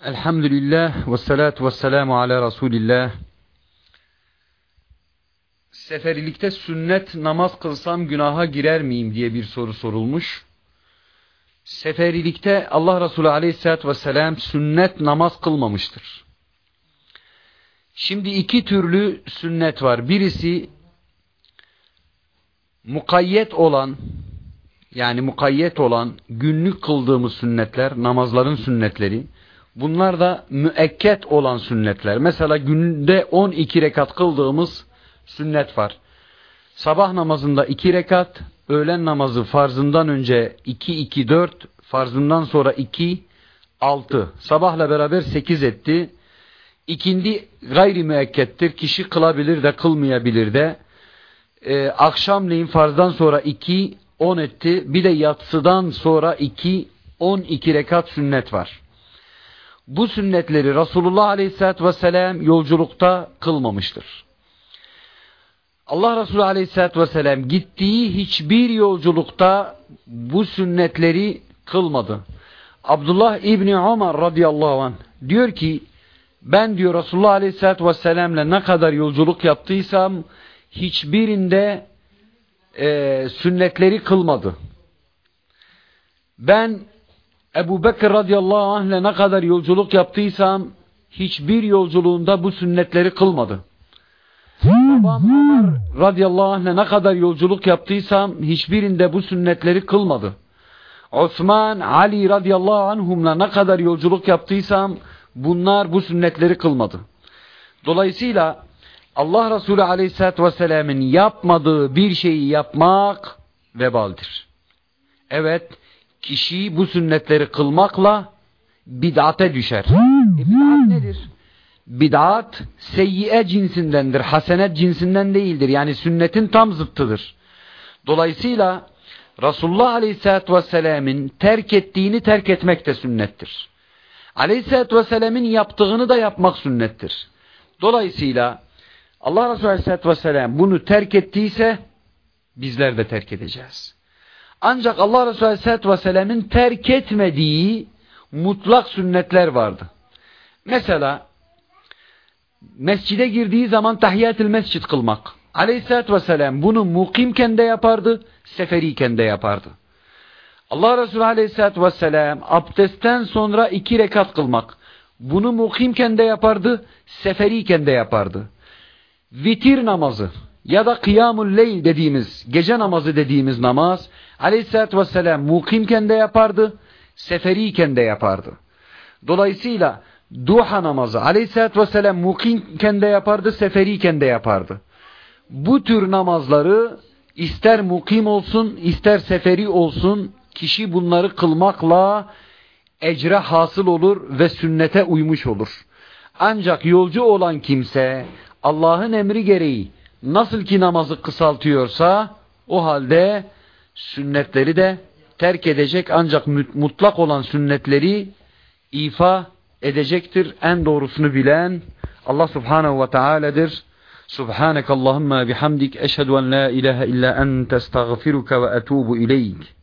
Elhamdülillah ve salatu ve selamu ala Resulillah. Seferilikte sünnet namaz kılsam günaha girer miyim diye bir soru sorulmuş. Seferilikte Allah Resulü aleyhissalatü vesselam sünnet namaz kılmamıştır. Şimdi iki türlü sünnet var. Birisi mukayyet olan yani mukayyet olan günlük kıldığımız sünnetler, namazların sünnetleri. Bunlar da müekket olan sünnetler. Mesela günde 12 rekat kıldığımız sünnet var. Sabah namazında 2 rekat, öğlen namazı farzından önce 2-2-4, farzından sonra 2, 6. Sabahla beraber 8 etti. İkindi gayri müekkettir. Kişi kılabilir de kılmayabilir de. Ee, akşamleyin farzdan sonra 2, 10 etti. Bir de yatsıdan sonra 2, 12 rekat sünnet var. Bu sünnetleri Resulullah Aleyhisselatü Vesselam yolculukta kılmamıştır. Allah Resulü Aleyhisselatü Vesselam gittiği hiçbir yolculukta bu sünnetleri kılmadı. Abdullah İbni Ömer radıyallahu anh diyor ki ben diyor Resulullah Aleyhisselatü Vesselam'la ne kadar yolculuk yaptıysam hiçbirinde e, sünnetleri kılmadı. Ben Ebu Bekir radıyallahu anh ile ne kadar yolculuk yaptıysam hiçbir yolculuğunda bu sünnetleri kılmadı. Babam Ömer radıyallahu anh ile ne kadar yolculuk yaptıysam hiçbirinde bu sünnetleri kılmadı. Osman, Ali radıyallahu anhumla ne kadar yolculuk yaptıysam bunlar bu sünnetleri kılmadı. Dolayısıyla Allah Resulü aleyhissalatü vesselamın yapmadığı bir şeyi yapmak vebaldir. Evet, kişi bu sünnetleri kılmakla bid'ate düşer. E bid'at nedir? Bid'at seyyiye cinsindendir, hasenet cinsinden değildir. Yani sünnetin tam zıttıdır. Dolayısıyla Resulullah Aleyhisselatü Vesselam'ın terk ettiğini terk etmek de sünnettir. Aleyhisselatü Vesselam'ın yaptığını da yapmak sünnettir. Dolayısıyla Allah Resulü Aleyhisselatü Vesselam bunu terk ettiyse bizler de terk edeceğiz. Ancak Allah Resulü Aleyhisselatü Vesselam'ın terk etmediği mutlak sünnetler vardı. Mesela mescide girdiği zaman tahiyyatül mescid kılmak. Aleyhisselatü Vesselam bunu mukimken de yapardı, seferiyken de yapardı. Allah Resulü Aleyhisselatü Vesselam abdestten sonra iki rekat kılmak. Bunu mukimken de yapardı, seferiyken de yapardı. Vitir namazı ya da kıyamul leyl dediğimiz, gece namazı dediğimiz namaz Aleyhisselatü Vesselam mukimken de yapardı, seferiyken de yapardı. Dolayısıyla duha namazı Aleyhisselatü Vesselam mukimken de yapardı, seferiyken de yapardı. Bu tür namazları ister mukim olsun, ister seferi olsun, kişi bunları kılmakla ecre hasıl olur ve sünnete uymuş olur. Ancak yolcu olan kimse Allah'ın emri gereği nasıl ki namazı kısaltıyorsa o halde sünnetleri de terk edecek ancak mutlak olan sünnetleri ifa edecektir. En doğrusunu bilen Allah subhanehu ve teala'dır. Subhaneke Allahümme bihamdik eşhedü en la ilahe illa ente estağfiruke ve etubu ileyk.